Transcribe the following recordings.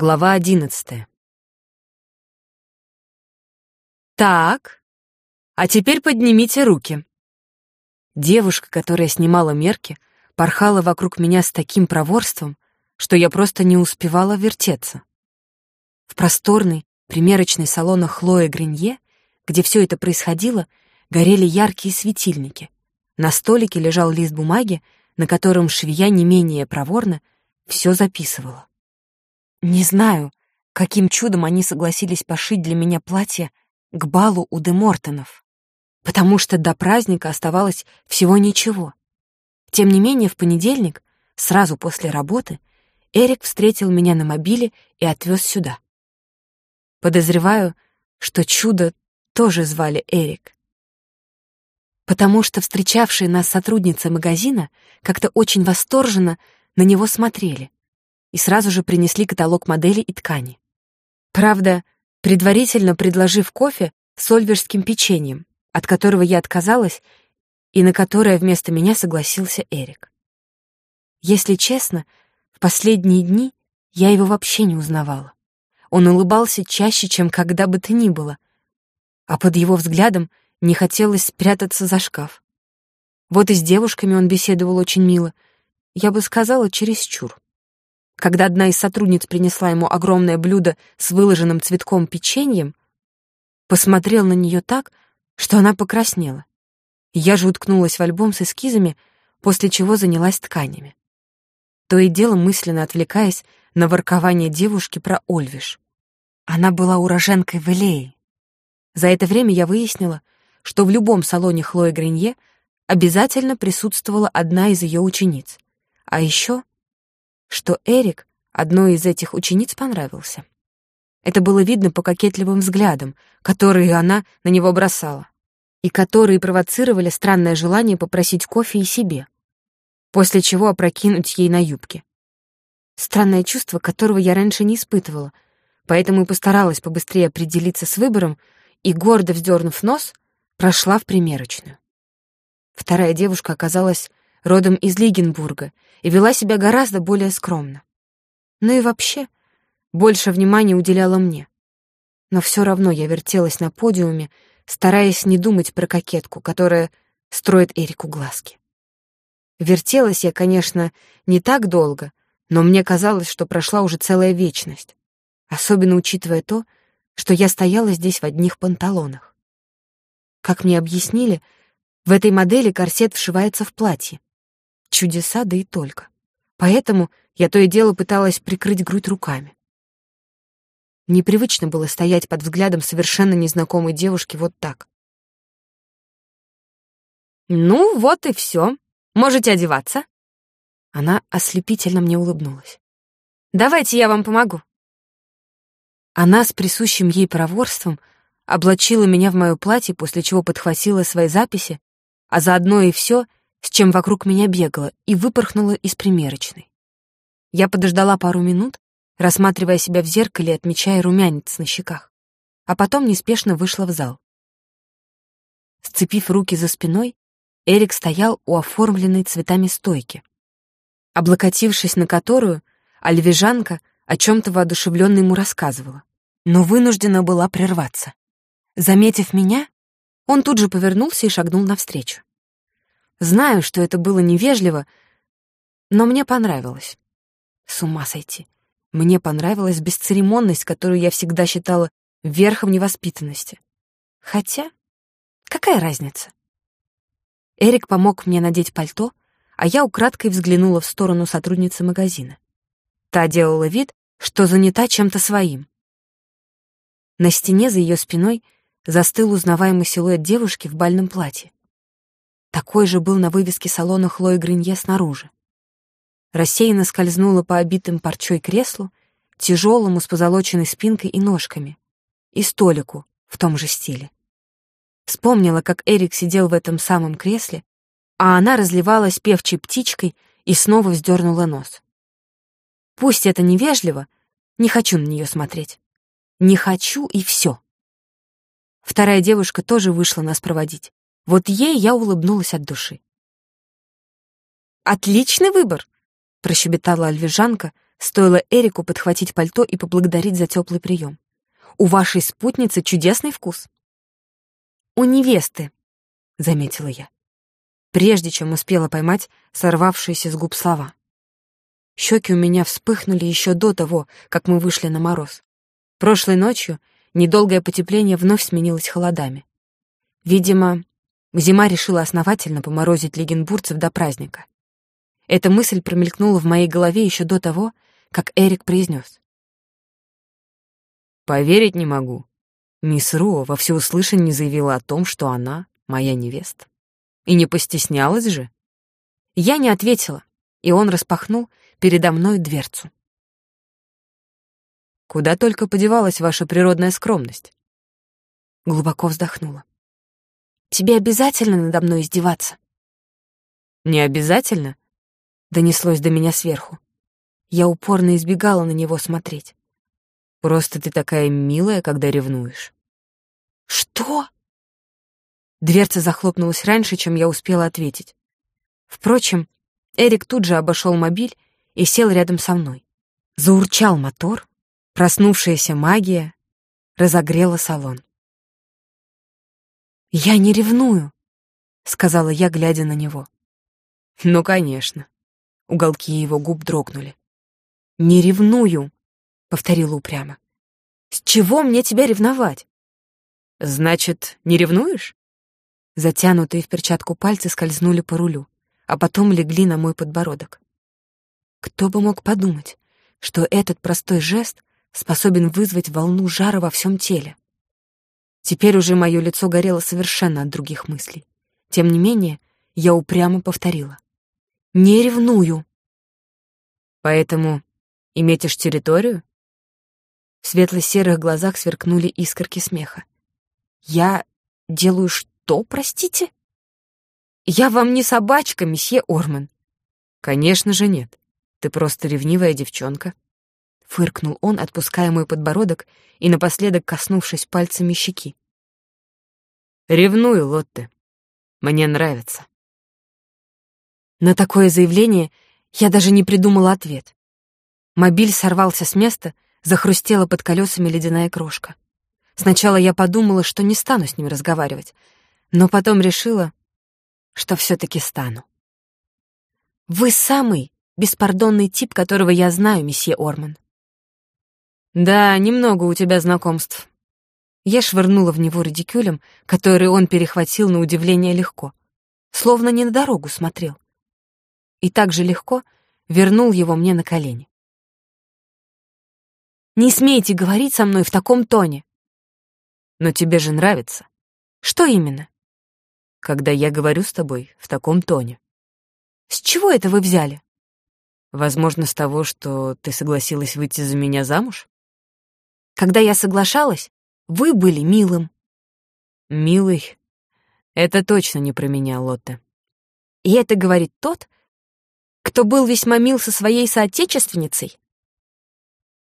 Глава одиннадцатая. «Так, а теперь поднимите руки». Девушка, которая снимала мерки, порхала вокруг меня с таким проворством, что я просто не успевала вертеться. В просторный, примерочный салонах Хлои Гринье, где все это происходило, горели яркие светильники. На столике лежал лист бумаги, на котором швея не менее проворно все записывала. Не знаю, каким чудом они согласились пошить для меня платье к балу у де Мортонов, потому что до праздника оставалось всего ничего. Тем не менее, в понедельник, сразу после работы, Эрик встретил меня на мобиле и отвез сюда. Подозреваю, что чудо тоже звали Эрик. Потому что встречавшие нас сотрудницы магазина как-то очень восторженно на него смотрели и сразу же принесли каталог моделей и ткани. Правда, предварительно предложив кофе с ольверским печеньем, от которого я отказалась и на которое вместо меня согласился Эрик. Если честно, в последние дни я его вообще не узнавала. Он улыбался чаще, чем когда бы то ни было, а под его взглядом не хотелось спрятаться за шкаф. Вот и с девушками он беседовал очень мило, я бы сказала, чересчур. Когда одна из сотрудниц принесла ему огромное блюдо с выложенным цветком печеньем, посмотрел на нее так, что она покраснела. Я же уткнулась в альбом с эскизами, после чего занялась тканями. То и дело мысленно отвлекаясь на воркование девушки про Ольвиш. Она была уроженкой Велеи. За это время я выяснила, что в любом салоне Хлои Гринье обязательно присутствовала одна из ее учениц. А еще что Эрик одной из этих учениц понравился. Это было видно по кокетливым взглядам, которые она на него бросала, и которые провоцировали странное желание попросить кофе и себе, после чего опрокинуть ей на юбки. Странное чувство, которого я раньше не испытывала, поэтому и постаралась побыстрее определиться с выбором и, гордо вздернув нос, прошла в примерочную. Вторая девушка оказалась родом из Лигенбурга, и вела себя гораздо более скромно. Ну и вообще, больше внимания уделяла мне. Но все равно я вертелась на подиуме, стараясь не думать про кокетку, которая строит Эрику глазки. Вертелась я, конечно, не так долго, но мне казалось, что прошла уже целая вечность, особенно учитывая то, что я стояла здесь в одних панталонах. Как мне объяснили, в этой модели корсет вшивается в платье, Чудеса, да и только. Поэтому я то и дело пыталась прикрыть грудь руками. Непривычно было стоять под взглядом совершенно незнакомой девушки вот так. «Ну, вот и все. Можете одеваться». Она ослепительно мне улыбнулась. «Давайте я вам помогу». Она с присущим ей проворством облачила меня в мое платье, после чего подхватила свои записи, а заодно и все — с чем вокруг меня бегала, и выпорхнула из примерочной. Я подождала пару минут, рассматривая себя в зеркале и отмечая румянец на щеках, а потом неспешно вышла в зал. Сцепив руки за спиной, Эрик стоял у оформленной цветами стойки, облокотившись на которую альвежанка о чем-то воодушевленно ему рассказывала, но вынуждена была прерваться. Заметив меня, он тут же повернулся и шагнул навстречу. Знаю, что это было невежливо, но мне понравилось. С ума сойти. Мне понравилась бесцеремонность, которую я всегда считала верхом невоспитанности. Хотя, какая разница? Эрик помог мне надеть пальто, а я украдкой взглянула в сторону сотрудницы магазина. Та делала вид, что занята чем-то своим. На стене за ее спиной застыл узнаваемый силуэт девушки в бальном платье. Такой же был на вывеске салона Хлои Гринье снаружи. Рассеянно скользнула по обитым парчой креслу, тяжелому с позолоченной спинкой и ножками, и столику в том же стиле. Вспомнила, как Эрик сидел в этом самом кресле, а она разливалась певчей птичкой и снова вздернула нос. Пусть это невежливо, не хочу на нее смотреть. Не хочу и все. Вторая девушка тоже вышла нас проводить. Вот ей я улыбнулась от души. «Отличный выбор!» — прощебетала альвежанка, стоило Эрику подхватить пальто и поблагодарить за теплый прием. «У вашей спутницы чудесный вкус». «У невесты», — заметила я, прежде чем успела поймать сорвавшиеся с губ слова. Щеки у меня вспыхнули еще до того, как мы вышли на мороз. Прошлой ночью недолгое потепление вновь сменилось холодами. Видимо, зима решила основательно поморозить легенбурцев до праздника. Эта мысль промелькнула в моей голове еще до того, как Эрик произнес. «Поверить не могу. Мисс Руо во всеуслышание заявила о том, что она моя невеста. И не постеснялась же?» Я не ответила, и он распахнул передо мной дверцу. «Куда только подевалась ваша природная скромность?» Глубоко вздохнула. «Тебе обязательно надо мной издеваться?» «Не обязательно?» — донеслось до меня сверху. Я упорно избегала на него смотреть. «Просто ты такая милая, когда ревнуешь». «Что?» Дверца захлопнулась раньше, чем я успела ответить. Впрочем, Эрик тут же обошел мобиль и сел рядом со мной. Заурчал мотор, проснувшаяся магия разогрела салон. «Я не ревную», — сказала я, глядя на него. «Ну, конечно». Уголки его губ дрогнули. «Не ревную», — повторила упрямо. «С чего мне тебя ревновать?» «Значит, не ревнуешь?» Затянутые в перчатку пальцы скользнули по рулю, а потом легли на мой подбородок. Кто бы мог подумать, что этот простой жест способен вызвать волну жара во всем теле. Теперь уже мое лицо горело совершенно от других мыслей. Тем не менее, я упрямо повторила. «Не ревную». «Поэтому и метишь территорию?» В светло-серых глазах сверкнули искорки смеха. «Я делаю что, простите?» «Я вам не собачка, месье Орман». «Конечно же нет. Ты просто ревнивая девчонка. Фыркнул он, отпуская мой подбородок и напоследок коснувшись пальцами щеки. Ревную, Лотте. Мне нравится. На такое заявление я даже не придумала ответ. Мобиль сорвался с места, захрустела под колесами ледяная крошка. Сначала я подумала, что не стану с ним разговаривать, но потом решила, что все-таки стану. «Вы самый беспардонный тип, которого я знаю, месье Орман». «Да, немного у тебя знакомств». Я швырнула в него радикюлем, который он перехватил на удивление легко, словно не на дорогу смотрел. И так же легко вернул его мне на колени. «Не смейте говорить со мной в таком тоне!» «Но тебе же нравится». «Что именно?» «Когда я говорю с тобой в таком тоне». «С чего это вы взяли?» Возможно, с того, что ты согласилась выйти за меня замуж? Когда я соглашалась, вы были милым. Милый? Это точно не про меня, Лотта. И это говорит тот, кто был весьма мил со своей соотечественницей?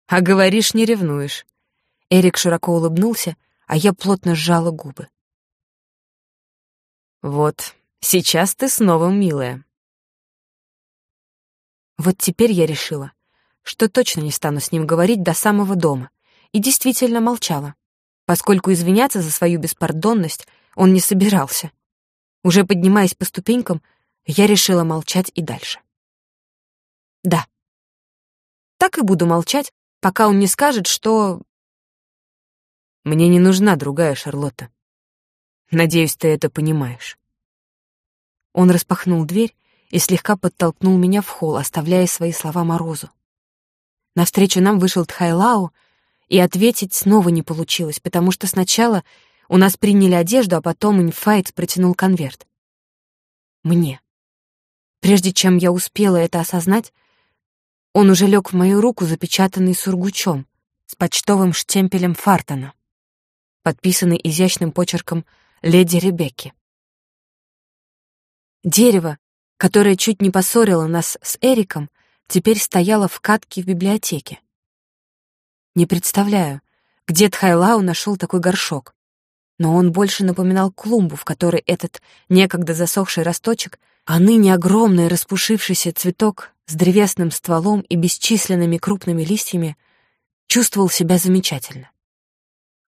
А говоришь, не ревнуешь. Эрик широко улыбнулся, а я плотно сжала губы. Вот, сейчас ты снова милая. Вот теперь я решила, что точно не стану с ним говорить до самого дома, и действительно молчала, поскольку извиняться за свою беспардонность он не собирался. Уже поднимаясь по ступенькам, я решила молчать и дальше. Да. Так и буду молчать, пока он не скажет, что... Мне не нужна другая Шарлотта. Надеюсь, ты это понимаешь. Он распахнул дверь и слегка подтолкнул меня в холл, оставляя свои слова Морозу. Навстречу нам вышел Тхайлау, и ответить снова не получилось, потому что сначала у нас приняли одежду, а потом инфайт протянул конверт. Мне. Прежде чем я успела это осознать, он уже лег в мою руку, запечатанный сургучом, с почтовым штемпелем Фартона, подписанный изящным почерком «Леди Ребекки». Дерево, которая чуть не поссорила нас с Эриком, теперь стояла в катке в библиотеке. Не представляю, где Тхайлау нашел такой горшок, но он больше напоминал клумбу, в которой этот некогда засохший росточек, а ныне огромный распушившийся цветок с древесным стволом и бесчисленными крупными листьями, чувствовал себя замечательно.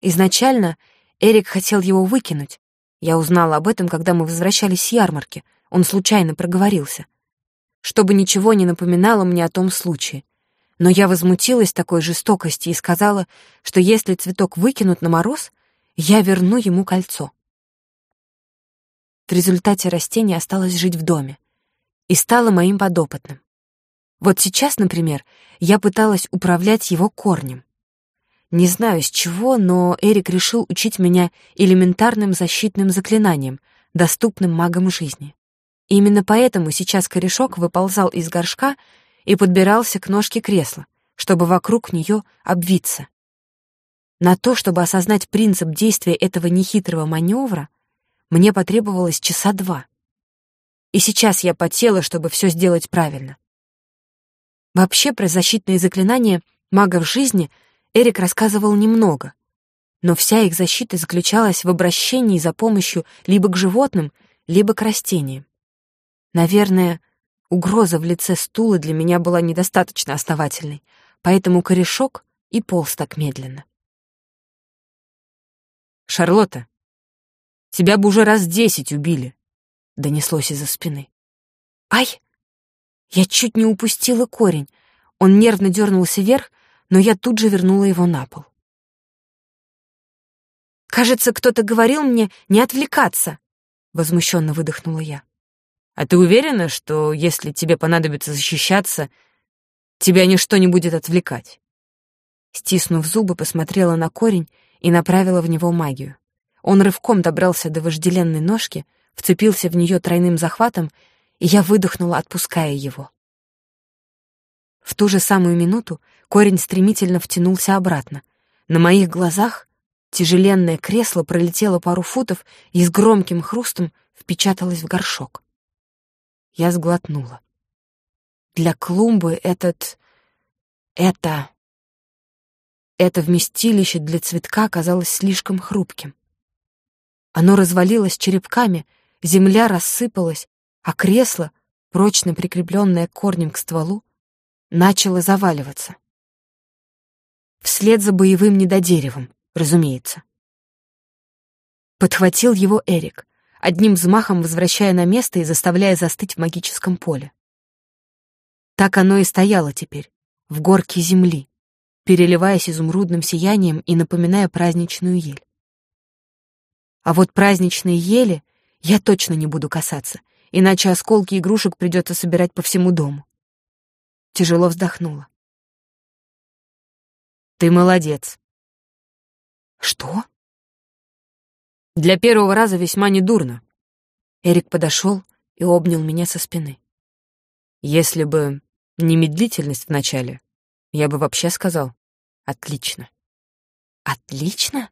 Изначально Эрик хотел его выкинуть. Я узнала об этом, когда мы возвращались с ярмарки. Он случайно проговорился. Чтобы ничего не напоминало мне о том случае. Но я возмутилась такой жестокости и сказала, что если цветок выкинут на мороз, я верну ему кольцо. В результате растение осталось жить в доме и стало моим подопытным. Вот сейчас, например, я пыталась управлять его корнем. Не знаю с чего, но Эрик решил учить меня элементарным защитным заклинаниям, доступным магам жизни. Именно поэтому сейчас корешок выползал из горшка и подбирался к ножке кресла, чтобы вокруг нее обвиться. На то, чтобы осознать принцип действия этого нехитрого маневра, мне потребовалось часа два. И сейчас я потела, чтобы все сделать правильно. Вообще про защитные заклинания магов жизни — Эрик рассказывал немного, но вся их защита заключалась в обращении за помощью либо к животным, либо к растениям. Наверное, угроза в лице стула для меня была недостаточно основательной, поэтому корешок и полз так медленно. «Шарлотта, тебя бы уже раз десять убили», — донеслось из-за спины. «Ай!» Я чуть не упустила корень. Он нервно дернулся вверх, но я тут же вернула его на пол. «Кажется, кто-то говорил мне не отвлекаться», — возмущенно выдохнула я. «А ты уверена, что если тебе понадобится защищаться, тебя ничто не будет отвлекать?» Стиснув зубы, посмотрела на корень и направила в него магию. Он рывком добрался до вожделенной ножки, вцепился в нее тройным захватом, и я выдохнула, отпуская его. В ту же самую минуту корень стремительно втянулся обратно. На моих глазах тяжеленное кресло пролетело пару футов и с громким хрустом впечаталось в горшок. Я сглотнула. Для клумбы этот... это... Это вместилище для цветка казалось слишком хрупким. Оно развалилось черепками, земля рассыпалась, а кресло, прочно прикрепленное корнем к стволу, начало заваливаться. Вслед за боевым недодеревом, разумеется. Подхватил его Эрик, одним взмахом возвращая на место и заставляя застыть в магическом поле. Так оно и стояло теперь, в горке земли, переливаясь изумрудным сиянием и напоминая праздничную ель. А вот праздничные ели я точно не буду касаться, иначе осколки игрушек придется собирать по всему дому тяжело вздохнула. «Ты молодец». «Что?» «Для первого раза весьма недурно». Эрик подошел и обнял меня со спины. «Если бы не медлительность вначале, я бы вообще сказал «отлично». «Отлично?»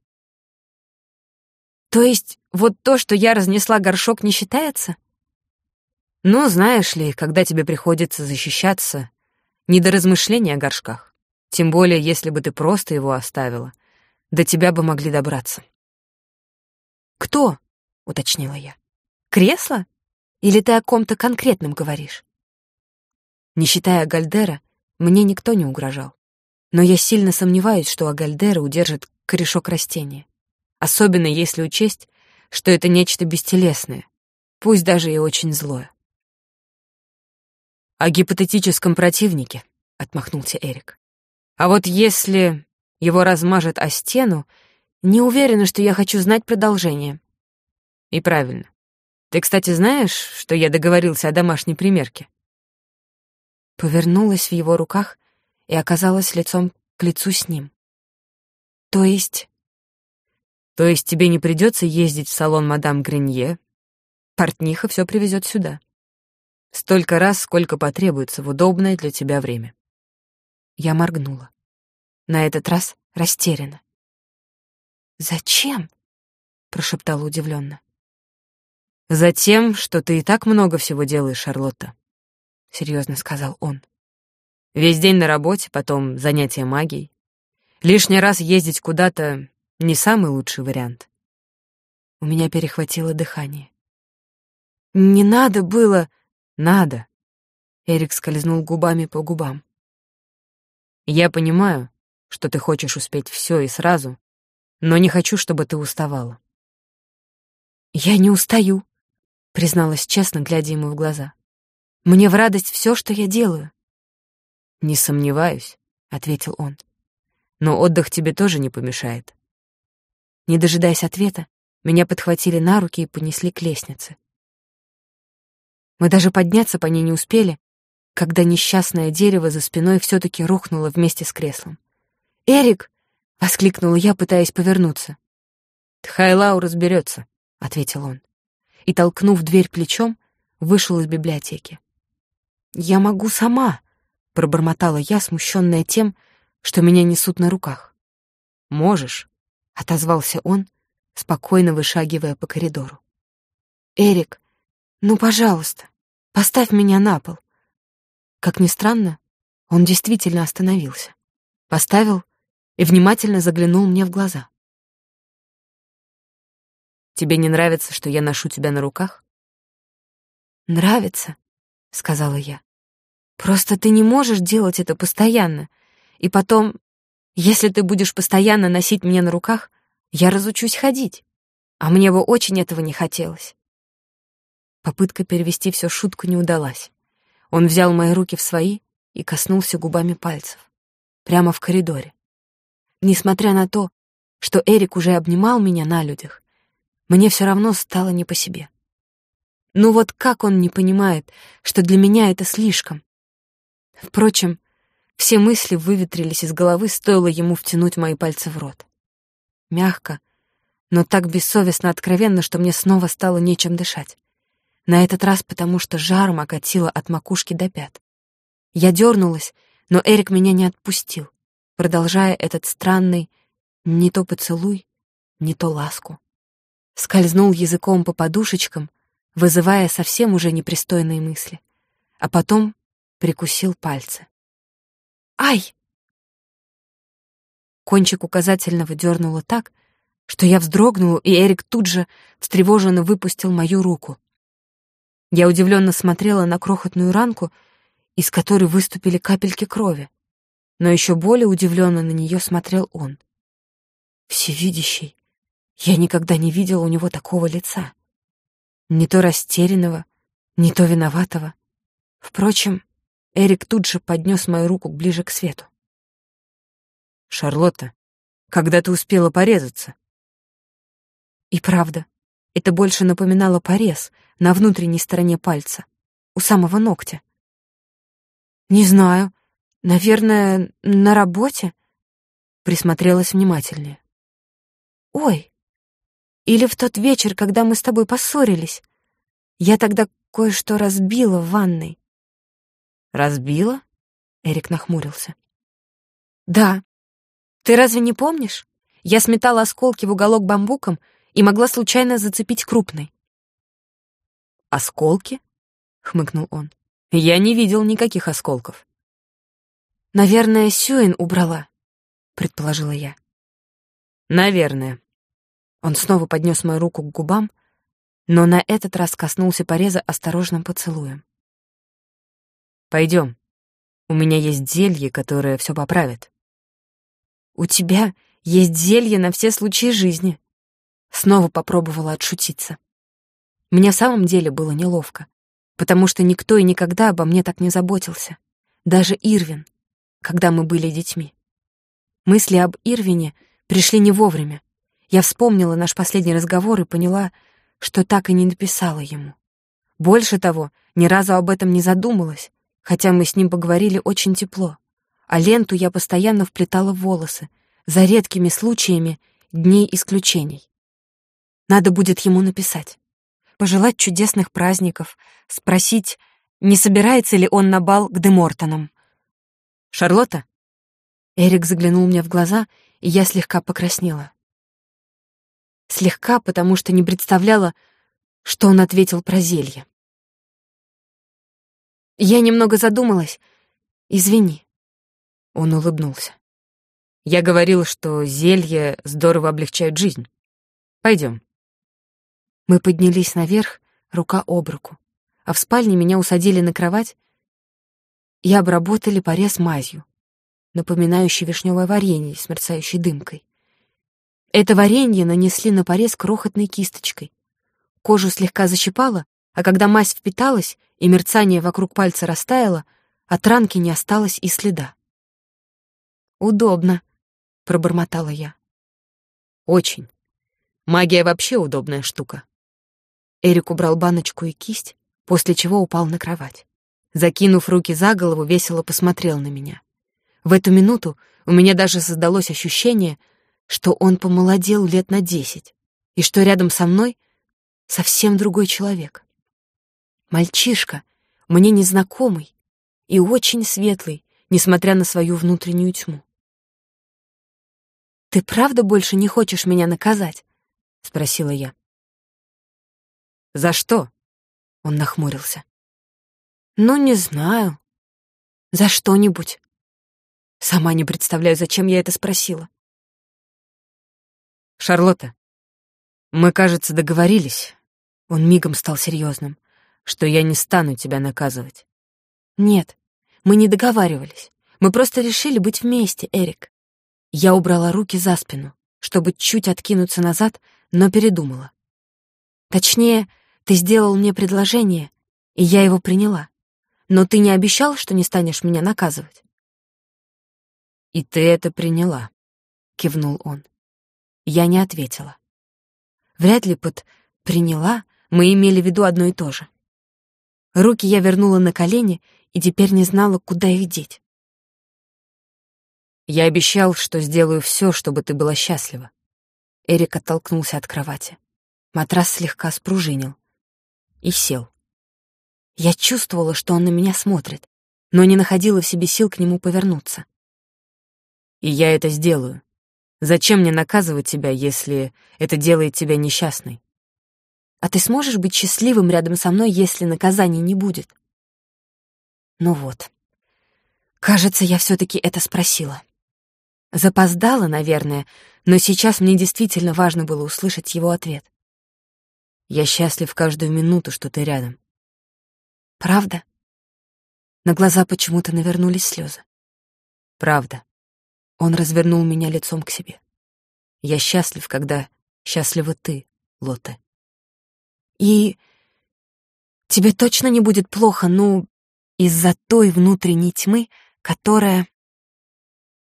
То есть вот то, что я разнесла горшок, не считается? Ну, знаешь ли, когда тебе приходится защищаться, не до размышления о горшках. Тем более, если бы ты просто его оставила. До тебя бы могли добраться. «Кто?» — уточнила я. «Кресло? Или ты о ком-то конкретном говоришь?» Не считая Гальдера, мне никто не угрожал. Но я сильно сомневаюсь, что Агальдера удержит корешок растения. Особенно если учесть, что это нечто бестелесное, пусть даже и очень злое. «О гипотетическом противнике», — отмахнулся Эрик. «А вот если его размажет о стену, не уверена, что я хочу знать продолжение». «И правильно. Ты, кстати, знаешь, что я договорился о домашней примерке?» Повернулась в его руках и оказалась лицом к лицу с ним. «То есть...» «То есть тебе не придется ездить в салон мадам Гренье? Портниха все привезет сюда». Столько раз, сколько потребуется в удобное для тебя время. Я моргнула. На этот раз растеряна. «Зачем?» — прошептала удивленно. «Затем, что ты и так много всего делаешь, Шарлотта», — серьезно сказал он. «Весь день на работе, потом занятия магией. Лишний раз ездить куда-то — не самый лучший вариант». У меня перехватило дыхание. «Не надо было...» Надо. Эрик скользнул губами по губам. «Я понимаю, что ты хочешь успеть все и сразу, но не хочу, чтобы ты уставала». «Я не устаю», — призналась честно, глядя ему в глаза. «Мне в радость все, что я делаю». «Не сомневаюсь», — ответил он. «Но отдых тебе тоже не помешает». Не дожидаясь ответа, меня подхватили на руки и понесли к лестнице. Мы даже подняться по ней не успели, когда несчастное дерево за спиной все таки рухнуло вместе с креслом. «Эрик!» — воскликнула я, пытаясь повернуться. «Тхайлау разберется», — ответил он. И, толкнув дверь плечом, вышел из библиотеки. «Я могу сама», — пробормотала я, смущенная тем, что меня несут на руках. «Можешь», — отозвался он, спокойно вышагивая по коридору. «Эрик, ну, пожалуйста, поставь меня на пол». Как ни странно, он действительно остановился. Поставил и внимательно заглянул мне в глаза. «Тебе не нравится, что я ношу тебя на руках?» «Нравится», — сказала я. «Просто ты не можешь делать это постоянно. И потом, если ты будешь постоянно носить меня на руках, я разучусь ходить. А мне бы очень этого не хотелось». Попытка перевести все шутку не удалась. Он взял мои руки в свои и коснулся губами пальцев. Прямо в коридоре. Несмотря на то, что Эрик уже обнимал меня на людях, мне все равно стало не по себе. Ну вот как он не понимает, что для меня это слишком? Впрочем, все мысли выветрились из головы, стоило ему втянуть мои пальцы в рот. Мягко, но так бессовестно откровенно, что мне снова стало нечем дышать. На этот раз потому, что жаром окатило от макушки до пят. Я дернулась, но Эрик меня не отпустил, продолжая этот странный не то поцелуй, не то ласку. Скользнул языком по подушечкам, вызывая совсем уже непристойные мысли, а потом прикусил пальцы. «Ай!» Кончик указательного дернуло так, что я вздрогнула, и Эрик тут же встревоженно выпустил мою руку. Я удивленно смотрела на крохотную ранку, из которой выступили капельки крови, но еще более удивленно на нее смотрел он. Всевидящий, я никогда не видела у него такого лица. Не то растерянного, не то виноватого. Впрочем, Эрик тут же поднес мою руку ближе к свету. «Шарлотта, когда ты успела порезаться?» И правда, это больше напоминало порез на внутренней стороне пальца, у самого ногтя. «Не знаю. Наверное, на работе?» Присмотрелась внимательнее. «Ой, или в тот вечер, когда мы с тобой поссорились. Я тогда кое-что разбила в ванной». «Разбила?» — Эрик нахмурился. «Да. Ты разве не помнишь? Я сметала осколки в уголок бамбуком — и могла случайно зацепить крупной. «Осколки?» — хмыкнул он. «Я не видел никаких осколков». «Наверное, Сюин убрала», — предположила я. «Наверное». Он снова поднес мою руку к губам, но на этот раз коснулся пореза осторожным поцелуем. «Пойдем. У меня есть зелье, которое все поправит». «У тебя есть зелье на все случаи жизни», Снова попробовала отшутиться. Мне в самом деле было неловко, потому что никто и никогда обо мне так не заботился. Даже Ирвин, когда мы были детьми. Мысли об Ирвине пришли не вовремя. Я вспомнила наш последний разговор и поняла, что так и не написала ему. Больше того, ни разу об этом не задумалась, хотя мы с ним поговорили очень тепло. А ленту я постоянно вплетала в волосы, за редкими случаями дней исключений. Надо будет ему написать. Пожелать чудесных праздников, спросить, не собирается ли он на бал к Демортонам. «Шарлотта?» Эрик заглянул мне в глаза, и я слегка покраснела. Слегка, потому что не представляла, что он ответил про зелье. Я немного задумалась. Извини. Он улыбнулся. Я говорил, что зелье здорово облегчает жизнь. Пойдем. Мы поднялись наверх, рука об руку, а в спальне меня усадили на кровать и обработали порез мазью, напоминающей вишневое варенье с мерцающей дымкой. Это варенье нанесли на порез крохотной кисточкой. Кожу слегка защипало, а когда мазь впиталась и мерцание вокруг пальца растаяло, от ранки не осталось и следа. «Удобно», — пробормотала я. «Очень. Магия вообще удобная штука». Эрик убрал баночку и кисть, после чего упал на кровать. Закинув руки за голову, весело посмотрел на меня. В эту минуту у меня даже создалось ощущение, что он помолодел лет на десять, и что рядом со мной совсем другой человек. Мальчишка, мне незнакомый и очень светлый, несмотря на свою внутреннюю тьму. «Ты правда больше не хочешь меня наказать?» — спросила я. «За что?» — он нахмурился. «Ну, не знаю. За что-нибудь. Сама не представляю, зачем я это спросила». «Шарлотта, мы, кажется, договорились». Он мигом стал серьезным, что я не стану тебя наказывать. «Нет, мы не договаривались. Мы просто решили быть вместе, Эрик. Я убрала руки за спину, чтобы чуть откинуться назад, но передумала. Точнее, ты сделал мне предложение, и я его приняла. Но ты не обещал, что не станешь меня наказывать. «И ты это приняла», — кивнул он. Я не ответила. Вряд ли под «приняла» мы имели в виду одно и то же. Руки я вернула на колени и теперь не знала, куда их деть. Я обещал, что сделаю все, чтобы ты была счастлива. Эрик оттолкнулся от кровати. Матрас слегка спружинил. И сел. Я чувствовала, что он на меня смотрит, но не находила в себе сил к нему повернуться. И я это сделаю. Зачем мне наказывать тебя, если это делает тебя несчастной? А ты сможешь быть счастливым рядом со мной, если наказания не будет? Ну вот. Кажется, я все таки это спросила. Запоздала, наверное, но сейчас мне действительно важно было услышать его ответ. «Я счастлив каждую минуту, что ты рядом». «Правда?» На глаза почему-то навернулись слезы. «Правда». Он развернул меня лицом к себе. «Я счастлив, когда счастлива ты, Лотте». «И тебе точно не будет плохо, ну, из-за той внутренней тьмы, которая...»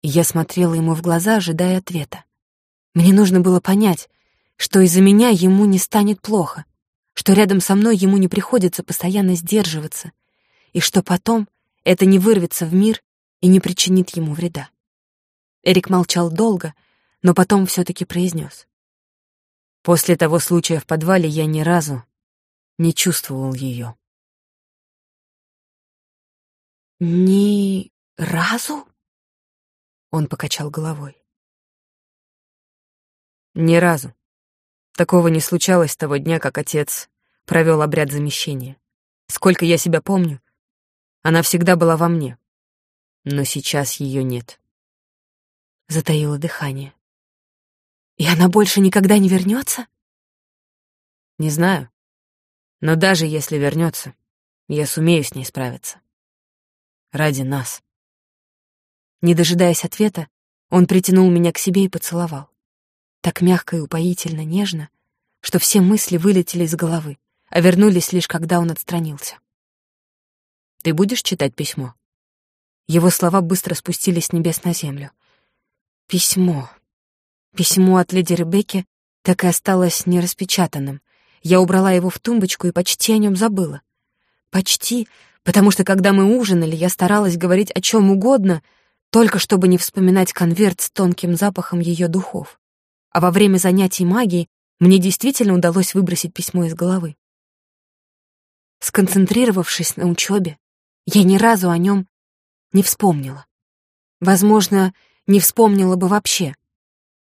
Я смотрела ему в глаза, ожидая ответа. Мне нужно было понять, что из-за меня ему не станет плохо, что рядом со мной ему не приходится постоянно сдерживаться, и что потом это не вырвется в мир и не причинит ему вреда. Эрик молчал долго, но потом все-таки произнес. После того случая в подвале я ни разу не чувствовал ее. «Ни разу?» Он покачал головой. Ни разу. Такого не случалось с того дня, как отец провел обряд замещения. Сколько я себя помню, она всегда была во мне. Но сейчас ее нет. Затаило дыхание. И она больше никогда не вернется? Не знаю. Но даже если вернется, я сумею с ней справиться. Ради нас. Не дожидаясь ответа, он притянул меня к себе и поцеловал. Так мягко и упоительно нежно, что все мысли вылетели из головы, а вернулись лишь когда он отстранился. «Ты будешь читать письмо?» Его слова быстро спустились с небес на землю. «Письмо. Письмо от леди Ребекки так и осталось нераспечатанным. Я убрала его в тумбочку и почти о нем забыла. Почти, потому что когда мы ужинали, я старалась говорить о чем угодно — только чтобы не вспоминать конверт с тонким запахом ее духов. А во время занятий магией мне действительно удалось выбросить письмо из головы. Сконцентрировавшись на учебе, я ни разу о нем не вспомнила. Возможно, не вспомнила бы вообще,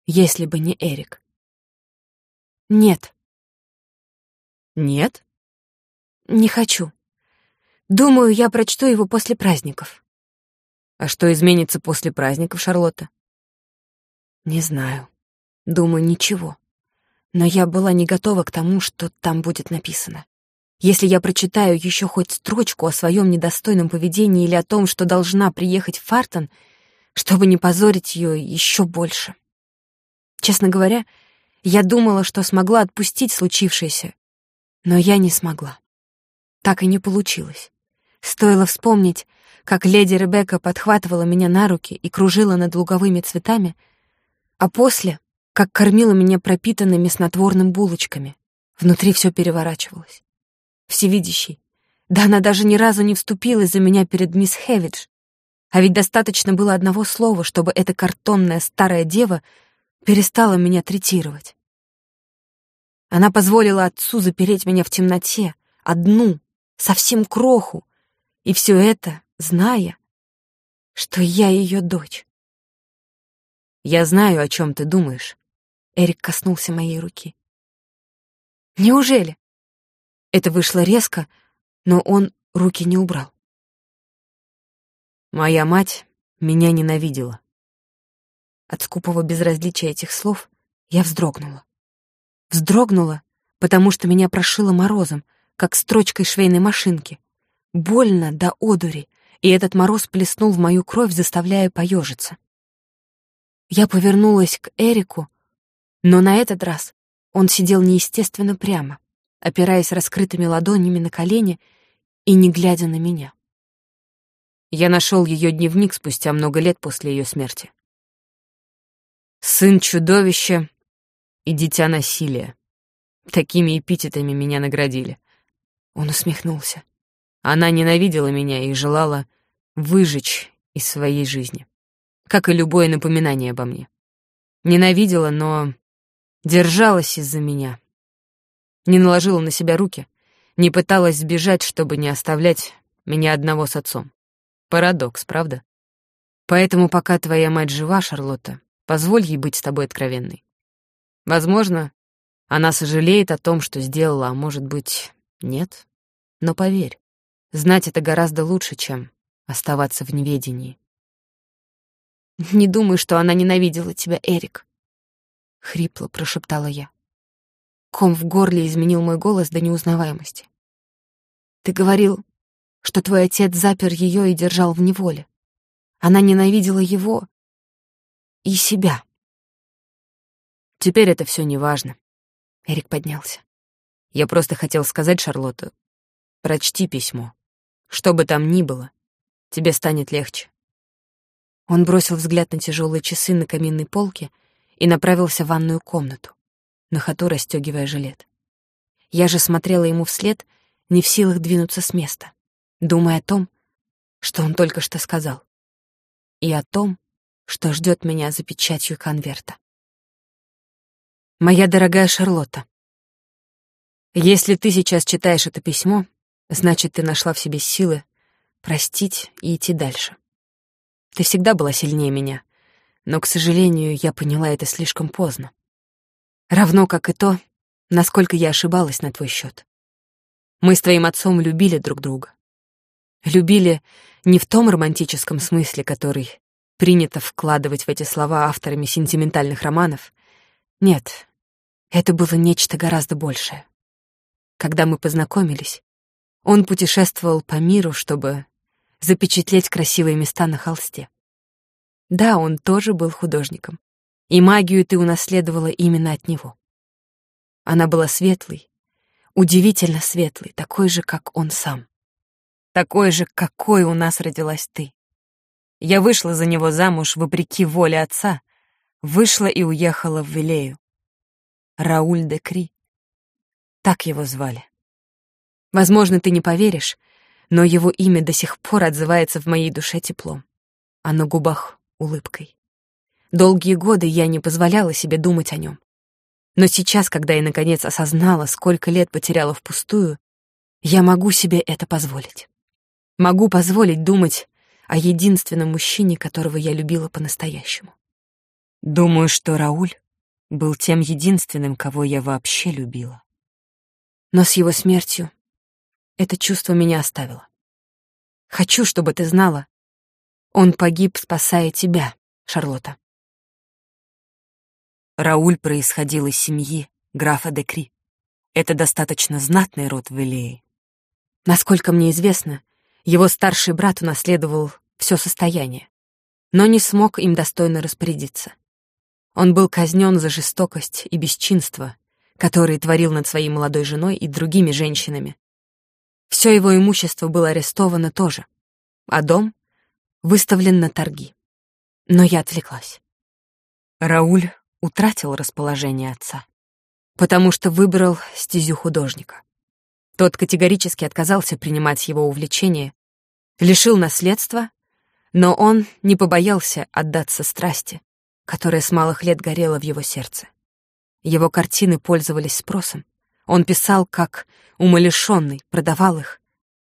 если бы не Эрик. Нет. Нет? Не хочу. Думаю, я прочту его после праздников. А что изменится после праздников, Шарлотта? Не знаю. Думаю, ничего. Но я была не готова к тому, что там будет написано. Если я прочитаю еще хоть строчку о своем недостойном поведении или о том, что должна приехать в Фартон, чтобы не позорить ее еще больше. Честно говоря, я думала, что смогла отпустить случившееся, но я не смогла. Так и не получилось. Стоило вспомнить, как леди Ребекка подхватывала меня на руки и кружила над луговыми цветами, а после, как кормила меня пропитанными снотворным булочками. Внутри все переворачивалось всевидящий. Да она даже ни разу не вступилась за меня перед мисс Хевидж. А ведь достаточно было одного слова, чтобы эта картонная старая дева перестала меня третировать. Она позволила отцу запереть меня в темноте, одну, совсем кроху, и все это, зная, что я ее дочь. «Я знаю, о чем ты думаешь», — Эрик коснулся моей руки. «Неужели?» Это вышло резко, но он руки не убрал. Моя мать меня ненавидела. От скупого безразличия этих слов я вздрогнула. Вздрогнула, потому что меня прошило морозом, как строчкой швейной машинки. Больно до одури, и этот мороз плеснул в мою кровь, заставляя поежиться. Я повернулась к Эрику, но на этот раз он сидел неестественно прямо опираясь раскрытыми ладонями на колени и не глядя на меня. Я нашел ее дневник спустя много лет после ее смерти. «Сын чудовища и дитя насилия». Такими эпитетами меня наградили. Он усмехнулся. Она ненавидела меня и желала выжечь из своей жизни, как и любое напоминание обо мне. Ненавидела, но держалась из-за меня, не наложила на себя руки, не пыталась сбежать, чтобы не оставлять меня одного с отцом. Парадокс, правда? Поэтому пока твоя мать жива, Шарлотта, позволь ей быть с тобой откровенной. Возможно, она сожалеет о том, что сделала, а может быть, нет. Но поверь, знать это гораздо лучше, чем оставаться в неведении. «Не думаю, что она ненавидела тебя, Эрик», — хрипло прошептала я. Ком в горле изменил мой голос до неузнаваемости. «Ты говорил, что твой отец запер ее и держал в неволе. Она ненавидела его и себя». «Теперь это все неважно», — Эрик поднялся. «Я просто хотел сказать, Шарлотта, прочти письмо. Что бы там ни было, тебе станет легче». Он бросил взгляд на тяжелые часы на каминной полке и направился в ванную комнату на ходу расстегивая жилет. Я же смотрела ему вслед, не в силах двинуться с места, думая о том, что он только что сказал, и о том, что ждет меня за печатью конверта. Моя дорогая Шарлотта, если ты сейчас читаешь это письмо, значит, ты нашла в себе силы простить и идти дальше. Ты всегда была сильнее меня, но, к сожалению, я поняла это слишком поздно. Равно как и то, насколько я ошибалась на твой счет. Мы с твоим отцом любили друг друга. Любили не в том романтическом смысле, который принято вкладывать в эти слова авторами сентиментальных романов. Нет, это было нечто гораздо большее. Когда мы познакомились, он путешествовал по миру, чтобы запечатлеть красивые места на холсте. Да, он тоже был художником. И магию ты унаследовала именно от него. Она была светлой, удивительно светлой, такой же, как он сам. Такой же, какой у нас родилась ты. Я вышла за него замуж вопреки воле отца, вышла и уехала в Вилею. Рауль де Кри. Так его звали. Возможно, ты не поверишь, но его имя до сих пор отзывается в моей душе теплом, а на губах — улыбкой. Долгие годы я не позволяла себе думать о нем. Но сейчас, когда я наконец осознала, сколько лет потеряла впустую, я могу себе это позволить. Могу позволить думать о единственном мужчине, которого я любила по-настоящему. Думаю, что Рауль был тем единственным, кого я вообще любила. Но с его смертью это чувство меня оставило. Хочу, чтобы ты знала, он погиб, спасая тебя, Шарлотта. Рауль происходил из семьи графа де Кри. Это достаточно знатный род в Элее. Насколько мне известно, его старший брат унаследовал все состояние, но не смог им достойно распорядиться. Он был казнен за жестокость и бесчинство, которые творил над своей молодой женой и другими женщинами. Все его имущество было арестовано тоже, а дом выставлен на торги. Но я отвлеклась. Рауль утратил расположение отца, потому что выбрал стезю художника. Тот категорически отказался принимать его увлечение, лишил наследства, но он не побоялся отдаться страсти, которая с малых лет горела в его сердце. Его картины пользовались спросом. Он писал как умалишенный, продавал их,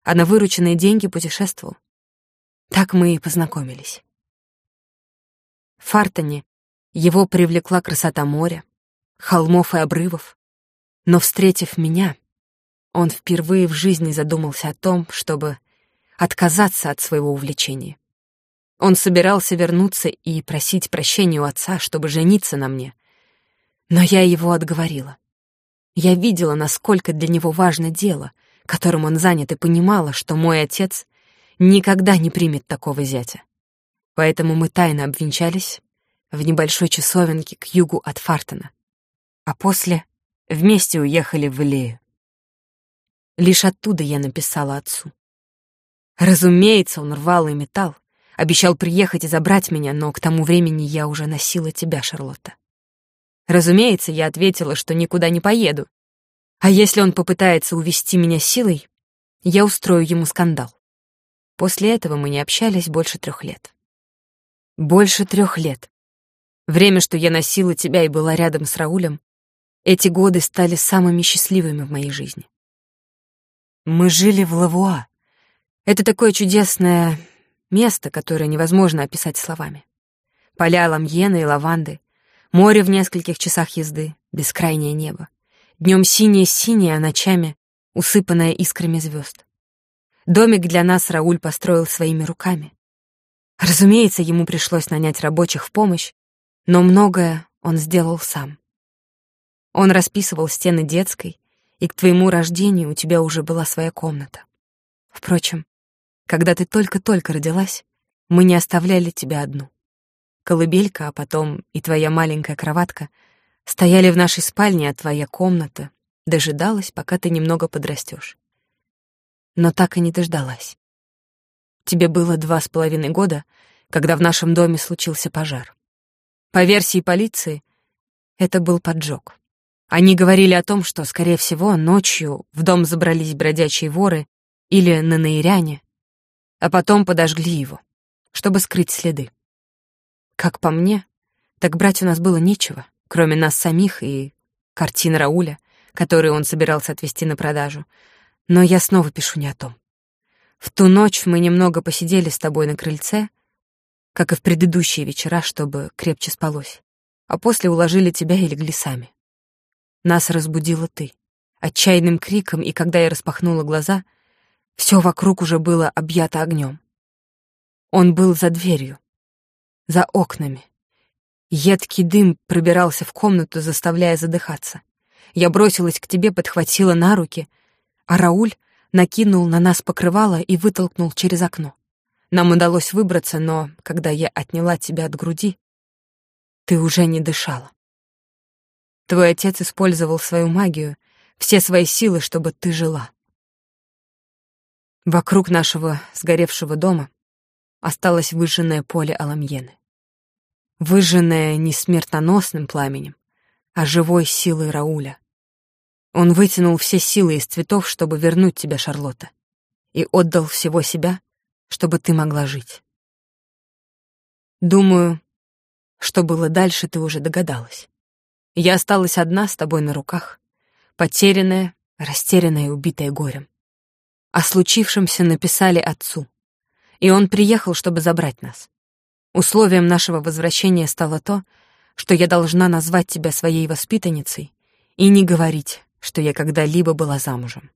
а на вырученные деньги путешествовал. Так мы и познакомились. В Фартоне его привлекла красота моря, холмов и обрывов. Но, встретив меня, он впервые в жизни задумался о том, чтобы отказаться от своего увлечения. Он собирался вернуться и просить прощения у отца, чтобы жениться на мне. Но я его отговорила. Я видела, насколько для него важно дело, которым он занят, и понимала, что мой отец никогда не примет такого зятя. Поэтому мы тайно обвенчались в небольшой часовенке к югу от Фартона, а после вместе уехали в Илею. Лишь оттуда я написала отцу. Разумеется, он рвал и металл, Обещал приехать и забрать меня, но к тому времени я уже носила тебя, Шарлотта. Разумеется, я ответила, что никуда не поеду. А если он попытается увести меня силой, я устрою ему скандал. После этого мы не общались больше трех лет. Больше трех лет. Время, что я носила тебя и была рядом с Раулем, эти годы стали самыми счастливыми в моей жизни. Мы жили в Лавуа. Это такое чудесное Место, которое невозможно описать словами. Поля ламьены и лаванды, море в нескольких часах езды, бескрайнее небо. Днем синее-синее, а ночами усыпанное искрами звезд. Домик для нас Рауль построил своими руками. Разумеется, ему пришлось нанять рабочих в помощь, но многое он сделал сам. Он расписывал стены детской, и к твоему рождению у тебя уже была своя комната. Впрочем, когда ты только-только родилась, мы не оставляли тебя одну. Колыбелька, а потом и твоя маленькая кроватка стояли в нашей спальне, а твоя комната дожидалась, пока ты немного подрастешь. Но так и не дождалась. Тебе было два с половиной года, когда в нашем доме случился пожар. По версии полиции, это был поджог. Они говорили о том, что, скорее всего, ночью в дом забрались бродячие воры или нанаиряне, а потом подожгли его, чтобы скрыть следы. Как по мне, так брать у нас было нечего, кроме нас самих и картин Рауля, которые он собирался отвезти на продажу. Но я снова пишу не о том. В ту ночь мы немного посидели с тобой на крыльце, как и в предыдущие вечера, чтобы крепче спалось, а после уложили тебя и легли сами. Нас разбудила ты, отчаянным криком, и когда я распахнула глаза — все вокруг уже было объято огнем. Он был за дверью, за окнами. Едкий дым пробирался в комнату, заставляя задыхаться. Я бросилась к тебе, подхватила на руки, а Рауль накинул на нас покрывало и вытолкнул через окно. Нам удалось выбраться, но когда я отняла тебя от груди, ты уже не дышала. Твой отец использовал свою магию, все свои силы, чтобы ты жила. Вокруг нашего сгоревшего дома осталось выжженное поле Аламьены. Выжженное не смертоносным пламенем, а живой силой Рауля. Он вытянул все силы из цветов, чтобы вернуть тебя, Шарлотта, и отдал всего себя, чтобы ты могла жить. Думаю, что было дальше, ты уже догадалась. Я осталась одна с тобой на руках, потерянная, растерянная и убитая горем. О случившемся написали отцу, и он приехал, чтобы забрать нас. Условием нашего возвращения стало то, что я должна назвать тебя своей воспитанницей и не говорить, что я когда-либо была замужем.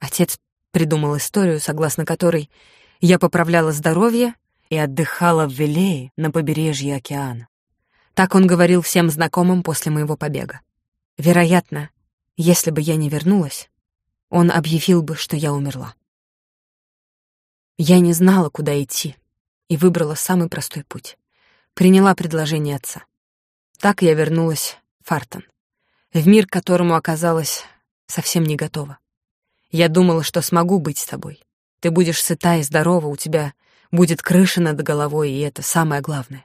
Отец придумал историю, согласно которой я поправляла здоровье и отдыхала в Вилее на побережье океана. Так он говорил всем знакомым после моего побега. Вероятно, если бы я не вернулась, он объявил бы, что я умерла. Я не знала, куда идти, и выбрала самый простой путь. Приняла предложение отца. Так я вернулась в Фартон, в мир, к которому оказалась совсем не готова. Я думала, что смогу быть с тобой. Ты будешь сыта и здорова, у тебя будет крыша над головой, и это самое главное.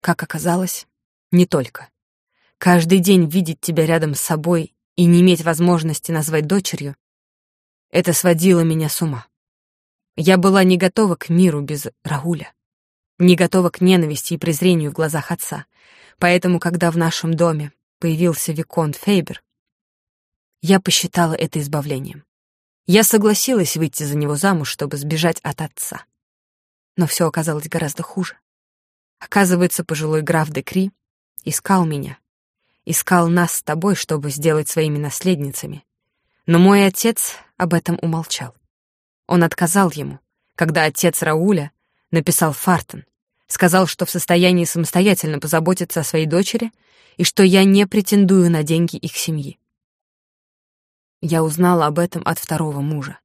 Как оказалось, не только. Каждый день видеть тебя рядом с собой и не иметь возможности назвать дочерью, это сводило меня с ума. Я была не готова к миру без Рауля, не готова к ненависти и презрению в глазах отца. Поэтому, когда в нашем доме появился Виконт Фейбер, я посчитала это избавлением. Я согласилась выйти за него замуж, чтобы сбежать от отца. Но все оказалось гораздо хуже. Оказывается, пожилой граф Декри искал меня. Искал нас с тобой, чтобы сделать своими наследницами. Но мой отец об этом умолчал. Он отказал ему, когда отец Рауля написал Фартон, сказал, что в состоянии самостоятельно позаботиться о своей дочери и что я не претендую на деньги их семьи. Я узнала об этом от второго мужа.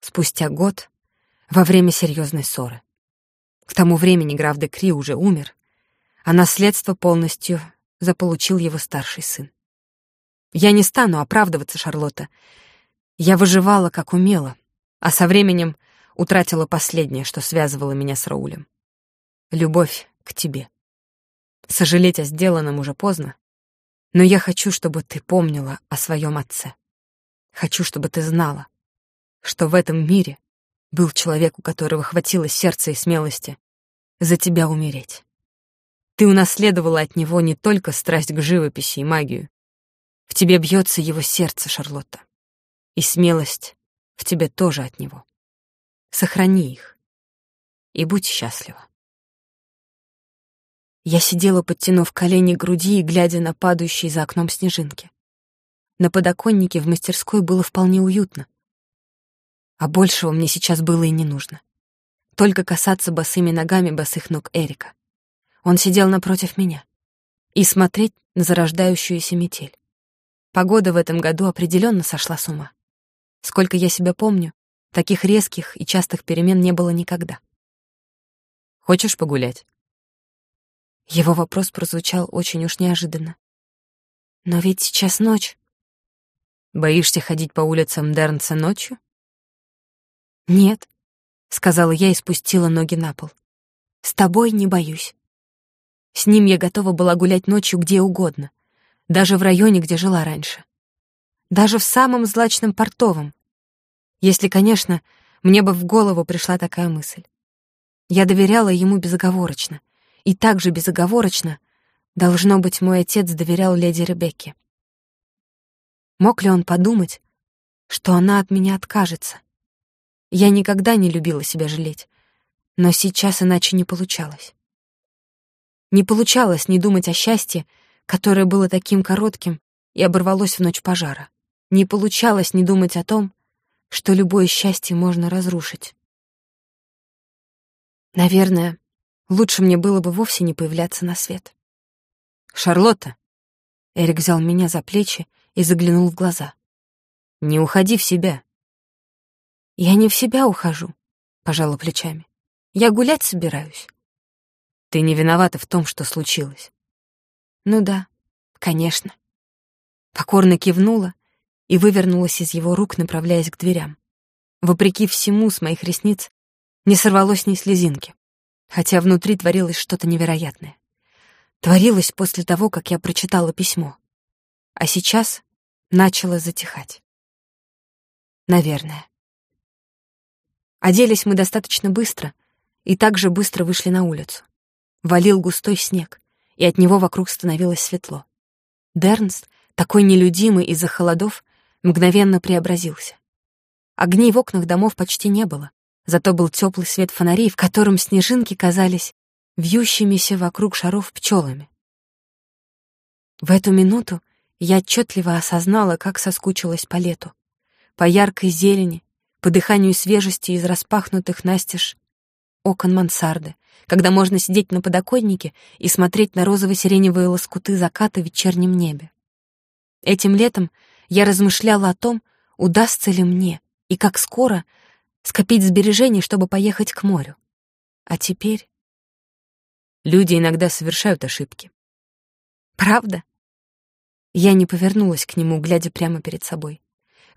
Спустя год, во время серьезной ссоры. К тому времени граф де Кри уже умер, а наследство полностью заполучил его старший сын. Я не стану оправдываться, Шарлотта. Я выживала, как умела, а со временем утратила последнее, что связывало меня с Раулем. Любовь к тебе. Сожалеть о сделанном уже поздно, но я хочу, чтобы ты помнила о своем отце. Хочу, чтобы ты знала, что в этом мире был человек, у которого хватило сердца и смелости за тебя умереть. Ты унаследовала от него не только страсть к живописи и магию. В тебе бьется его сердце, Шарлотта. И смелость в тебе тоже от него. Сохрани их и будь счастлива. Я сидела, подтянув колени к груди и глядя на падающие за окном снежинки. На подоконнике в мастерской было вполне уютно. А большего мне сейчас было и не нужно. Только касаться босыми ногами босых ног Эрика. Он сидел напротив меня. И смотреть на зарождающуюся метель. Погода в этом году определенно сошла с ума. Сколько я себя помню, таких резких и частых перемен не было никогда. «Хочешь погулять?» Его вопрос прозвучал очень уж неожиданно. «Но ведь сейчас ночь». Боишься ходить по улицам Дернса ночью? Нет, сказала я и спустила ноги на пол. С тобой не боюсь. С ним я готова была гулять ночью где угодно, даже в районе, где жила раньше. Даже в самом злачном портовом. Если, конечно, мне бы в голову пришла такая мысль. Я доверяла ему безоговорочно, и также безоговорочно, должно быть, мой отец доверял леди Ребекке. Мог ли он подумать, что она от меня откажется? Я никогда не любила себя жалеть, но сейчас иначе не получалось. Не получалось не думать о счастье, которое было таким коротким и оборвалось в ночь пожара. Не получалось не думать о том, что любое счастье можно разрушить. Наверное, лучше мне было бы вовсе не появляться на свет. «Шарлотта!» Эрик взял меня за плечи и заглянул в глаза. «Не уходи в себя». «Я не в себя ухожу», — пожала плечами. «Я гулять собираюсь». «Ты не виновата в том, что случилось». «Ну да, конечно». Покорно кивнула и вывернулась из его рук, направляясь к дверям. Вопреки всему, с моих ресниц не сорвалось ни слезинки, хотя внутри творилось что-то невероятное. Творилось после того, как я прочитала письмо. А сейчас начало затихать. Наверное. Оделись мы достаточно быстро и также быстро вышли на улицу. Валил густой снег, и от него вокруг становилось светло. Дернст, такой нелюдимый из-за холодов, мгновенно преобразился. Огней в окнах домов почти не было, зато был теплый свет фонарей, в котором снежинки казались вьющимися вокруг шаров пчелами. В эту минуту я отчетливо осознала, как соскучилась по лету, по яркой зелени, по дыханию свежести из распахнутых настежь окон мансарды, когда можно сидеть на подоконнике и смотреть на розово-сиреневые лоскуты заката в вечернем небе. Этим летом я размышляла о том, удастся ли мне и как скоро скопить сбережений, чтобы поехать к морю. А теперь... Люди иногда совершают ошибки. Правда? Я не повернулась к нему, глядя прямо перед собой.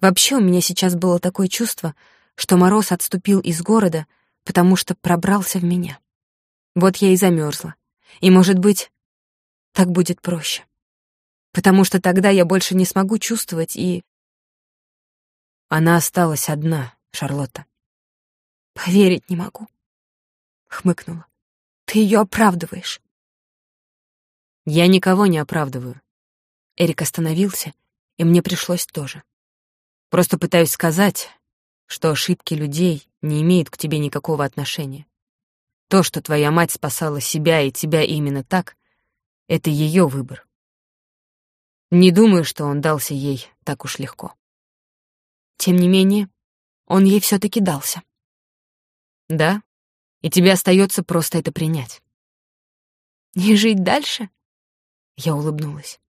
Вообще у меня сейчас было такое чувство, что мороз отступил из города, потому что пробрался в меня. Вот я и замерзла. И, может быть, так будет проще. Потому что тогда я больше не смогу чувствовать и... Она осталась одна, Шарлотта. Поверить не могу. Хмыкнула. Ты ее оправдываешь. Я никого не оправдываю. Эрик остановился, и мне пришлось тоже. Просто пытаюсь сказать, что ошибки людей не имеют к тебе никакого отношения. То, что твоя мать спасала себя и тебя именно так, это ее выбор. Не думаю, что он дался ей так уж легко. Тем не менее, он ей все-таки дался. Да, и тебе остается просто это принять. И жить дальше? Я улыбнулась.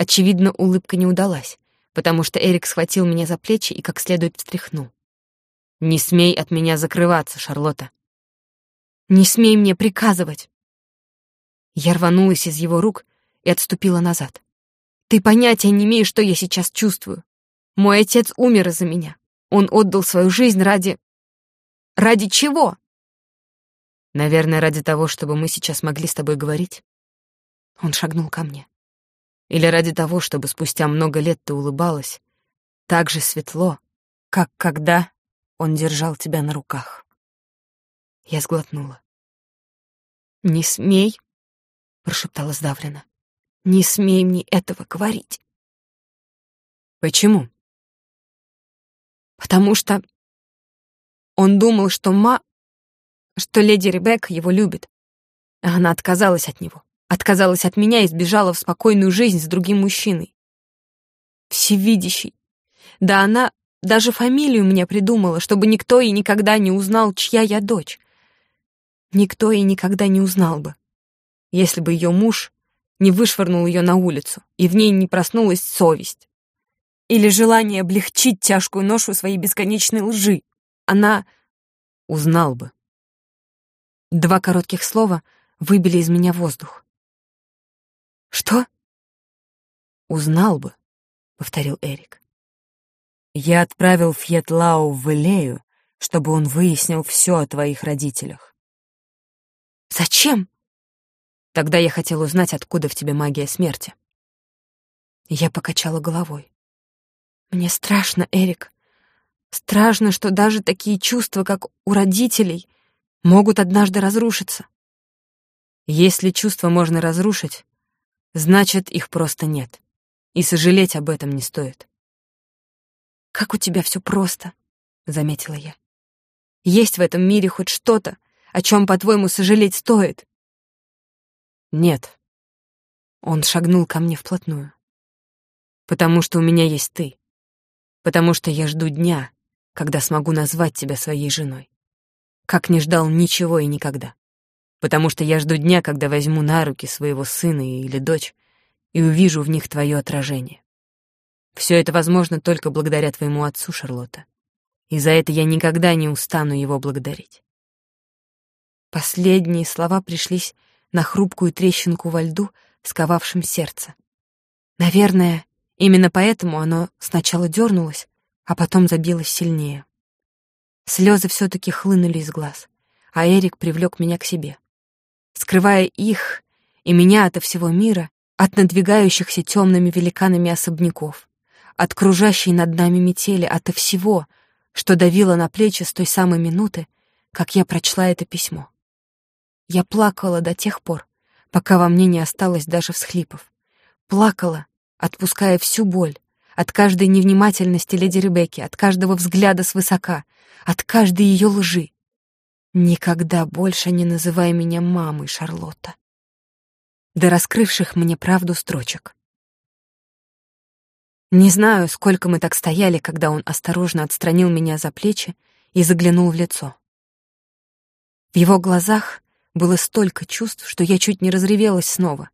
Очевидно, улыбка не удалась, потому что Эрик схватил меня за плечи и как следует встряхнул. «Не смей от меня закрываться, Шарлотта». «Не смей мне приказывать». Я рванулась из его рук и отступила назад. «Ты понятия не имеешь, что я сейчас чувствую. Мой отец умер из-за меня. Он отдал свою жизнь ради... Ради чего?» «Наверное, ради того, чтобы мы сейчас могли с тобой говорить». Он шагнул ко мне. «Или ради того, чтобы спустя много лет ты улыбалась так же светло, как когда он держал тебя на руках». Я сглотнула. «Не смей», — прошептала сдавленно, — «не смей мне этого говорить». «Почему?» «Потому что он думал, что ма... что леди Ребекка его любит, а она отказалась от него, отказалась от меня и сбежала в спокойную жизнь с другим мужчиной. Всевидящий. Да она даже фамилию мне придумала, чтобы никто и никогда не узнал, чья я дочь. Никто и никогда не узнал бы, если бы ее муж не вышвырнул ее на улицу, и в ней не проснулась совесть. Или желание облегчить тяжкую ношу своей бесконечной лжи. Она узнал бы. Два коротких слова выбили из меня воздух. «Что?» «Узнал бы», — повторил Эрик. «Я отправил Фьетлау в Элею, чтобы он выяснил все о твоих родителях. Зачем? Тогда я хотел узнать, откуда в тебе магия смерти. Я покачала головой. Мне страшно, Эрик. Страшно, что даже такие чувства, как у родителей, могут однажды разрушиться. Если чувства можно разрушить, значит, их просто нет. И сожалеть об этом не стоит. «Как у тебя все просто», — заметила я. «Есть в этом мире хоть что-то, о чем, по-твоему, сожалеть стоит?» «Нет». Он шагнул ко мне вплотную. «Потому что у меня есть ты. Потому что я жду дня, когда смогу назвать тебя своей женой. Как не ждал ничего и никогда. Потому что я жду дня, когда возьму на руки своего сына или дочь и увижу в них твое отражение. Все это возможно только благодаря твоему отцу, Шарлотта. И за это я никогда не устану его благодарить. Последние слова пришлись на хрупкую трещинку во льду, сковавшем сердце. Наверное, именно поэтому оно сначала дернулось, а потом забилось сильнее. Слезы все-таки хлынули из глаз, а Эрик привлек меня к себе. Скрывая их и меня ото всего мира, от надвигающихся темными великанами особняков, от кружащей над нами метели, ото всего, что давило на плечи с той самой минуты, как я прочла это письмо. Я плакала до тех пор, пока во мне не осталось даже всхлипов. Плакала, отпуская всю боль, от каждой невнимательности леди Ребекки, от каждого взгляда свысока, от каждой ее лжи. Никогда больше не называй меня мамой, Шарлотта. До раскрывших мне правду строчек. Не знаю, сколько мы так стояли, когда он осторожно отстранил меня за плечи и заглянул в лицо. В его глазах было столько чувств, что я чуть не разревелась снова.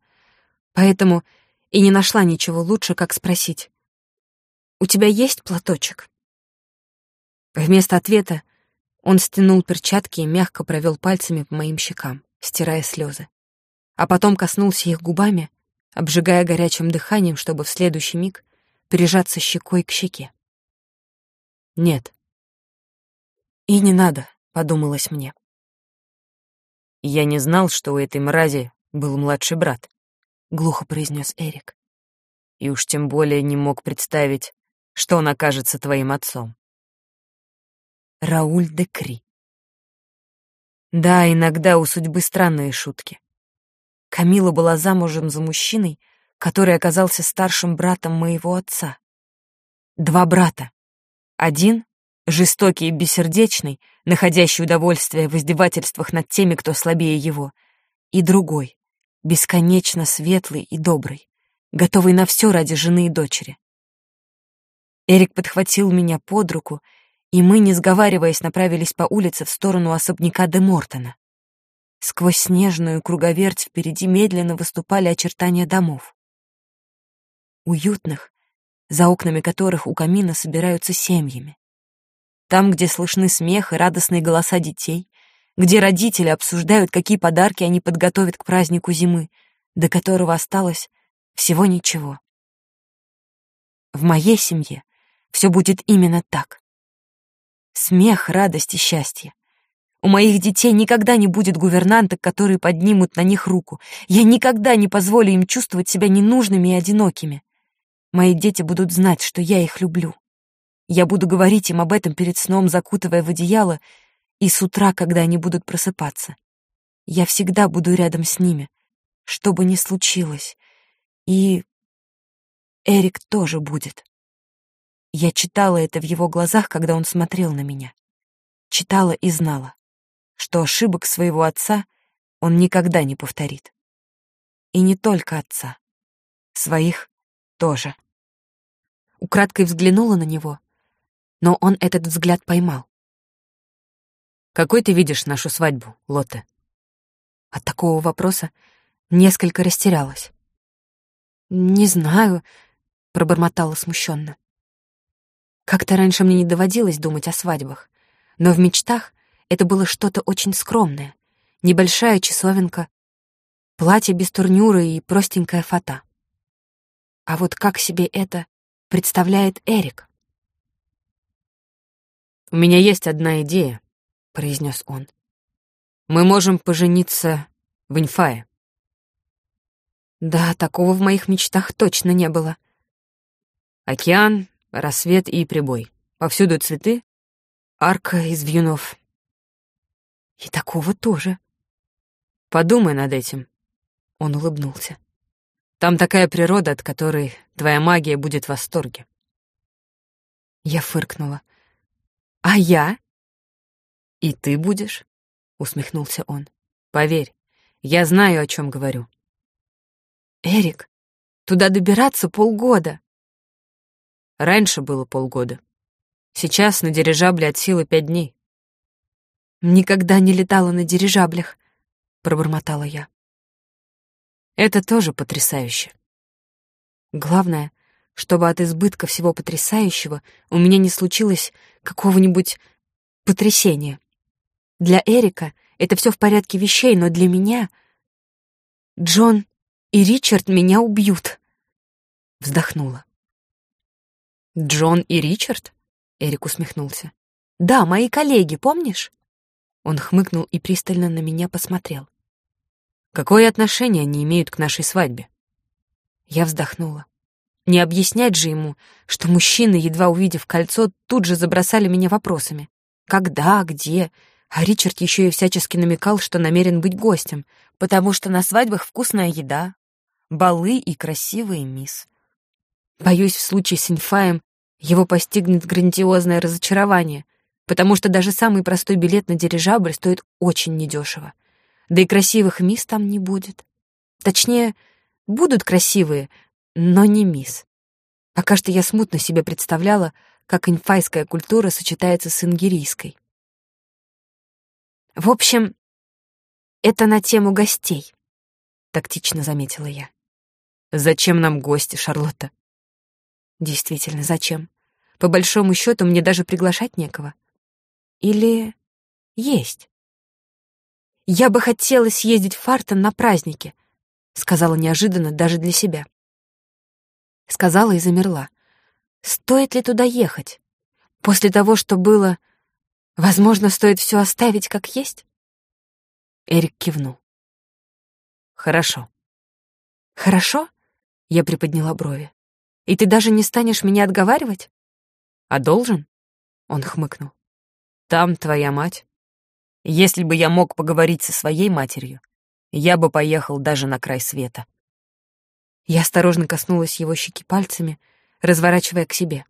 Поэтому и не нашла ничего лучше, как спросить. «У тебя есть платочек?» Вместо ответа он стянул перчатки и мягко провел пальцами по моим щекам, стирая слезы. А потом коснулся их губами, обжигая горячим дыханием, чтобы в следующий миг прижаться щекой к щеке. «Нет». «И не надо», — подумалось мне. «Я не знал, что у этой мрази был младший брат», — глухо произнес Эрик. «И уж тем более не мог представить, что он окажется твоим отцом». Рауль де Кри. Да, иногда у судьбы странные шутки. Камила была замужем за мужчиной, который оказался старшим братом моего отца. Два брата. Один — жестокий и бессердечный, находящий удовольствие в издевательствах над теми, кто слабее его, и другой — бесконечно светлый и добрый, готовый на все ради жены и дочери. Эрик подхватил меня под руку и мы, не сговариваясь, направились по улице в сторону особняка де Мортона. Сквозь снежную круговерть впереди медленно выступали очертания домов. Уютных, за окнами которых у камина собираются семьями. Там, где слышны смех и радостные голоса детей, где родители обсуждают, какие подарки они подготовят к празднику зимы, до которого осталось всего ничего. В моей семье все будет именно так. Смех, радость и счастье. У моих детей никогда не будет гувернанток, которые поднимут на них руку. Я никогда не позволю им чувствовать себя ненужными и одинокими. Мои дети будут знать, что я их люблю. Я буду говорить им об этом перед сном, закутывая в одеяло, и с утра, когда они будут просыпаться. Я всегда буду рядом с ними, что бы ни случилось. И Эрик тоже будет. Я читала это в его глазах, когда он смотрел на меня. Читала и знала, что ошибок своего отца он никогда не повторит. И не только отца. Своих тоже. Украдкой взглянула на него, но он этот взгляд поймал. «Какой ты видишь нашу свадьбу, Лотте?» От такого вопроса несколько растерялась. «Не знаю», — пробормотала смущенно. Как-то раньше мне не доводилось думать о свадьбах, но в мечтах это было что-то очень скромное. Небольшая часовенка, платье без турнюра и простенькая фата. А вот как себе это представляет Эрик? «У меня есть одна идея», — произнес он. «Мы можем пожениться в Инфае». Да, такого в моих мечтах точно не было. Океан, Рассвет и прибой. Повсюду цветы, арка из вьюнов. И такого тоже. Подумай над этим. Он улыбнулся. Там такая природа, от которой твоя магия будет в восторге. Я фыркнула. А я? И ты будешь? Усмехнулся он. Поверь, я знаю, о чем говорю. Эрик, туда добираться полгода. Раньше было полгода. Сейчас на дирижабле от силы пять дней. «Никогда не летала на дирижаблях», — пробормотала я. Это тоже потрясающе. Главное, чтобы от избытка всего потрясающего у меня не случилось какого-нибудь потрясения. Для Эрика это все в порядке вещей, но для меня... Джон и Ричард меня убьют. Вздохнула. «Джон и Ричард?» — Эрик усмехнулся. «Да, мои коллеги, помнишь?» Он хмыкнул и пристально на меня посмотрел. «Какое отношение они имеют к нашей свадьбе?» Я вздохнула. Не объяснять же ему, что мужчины, едва увидев кольцо, тут же забросали меня вопросами. Когда, где? А Ричард еще и всячески намекал, что намерен быть гостем, потому что на свадьбах вкусная еда, балы и красивые мисс. Боюсь, в случае с Инфаем его постигнет грандиозное разочарование, потому что даже самый простой билет на дирижабль стоит очень недешево. Да и красивых мисс там не будет. Точнее, будут красивые, но не мисс. Пока что я смутно себе представляла, как инфайская культура сочетается с ингерийской. В общем, это на тему гостей, тактично заметила я. Зачем нам гости, Шарлотта? Действительно, зачем? По большому счету, мне даже приглашать некого. Или есть? «Я бы хотела съездить в Фартон на праздники», — сказала неожиданно даже для себя. Сказала и замерла. Стоит ли туда ехать? После того, что было, возможно, стоит все оставить как есть? Эрик кивнул. Хорошо. Хорошо? Я приподняла брови. И ты даже не станешь меня отговаривать? А должен? Он хмыкнул. Там твоя мать. Если бы я мог поговорить со своей матерью, я бы поехал даже на край света. Я осторожно коснулась его щеки пальцами, разворачивая к себе.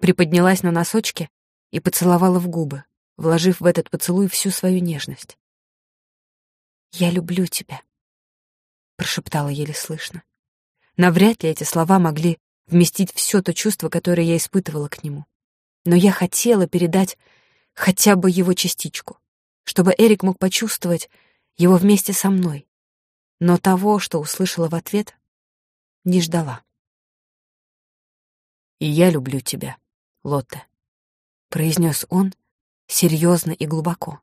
Приподнялась на носочки и поцеловала в губы, вложив в этот поцелуй всю свою нежность. «Я люблю тебя», — прошептала еле слышно. Навряд ли эти слова могли вместить все то чувство, которое я испытывала к нему. Но я хотела передать хотя бы его частичку чтобы Эрик мог почувствовать его вместе со мной. Но того, что услышала в ответ, не ждала. «И я люблю тебя, Лотте», — произнес он серьезно и глубоко,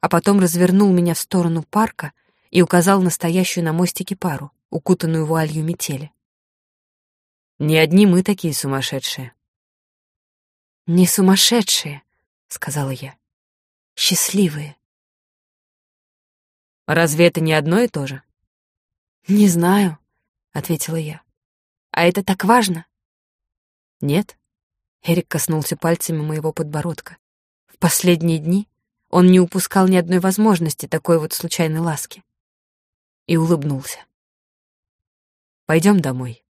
а потом развернул меня в сторону парка и указал на стоящую на мостике пару, укутанную вуалью метели. «Не одни мы такие сумасшедшие». «Не сумасшедшие», — сказала я счастливые. Разве это не одно и то же? Не знаю, ответила я. А это так важно? Нет. Эрик коснулся пальцами моего подбородка. В последние дни он не упускал ни одной возможности такой вот случайной ласки. И улыбнулся. Пойдем домой.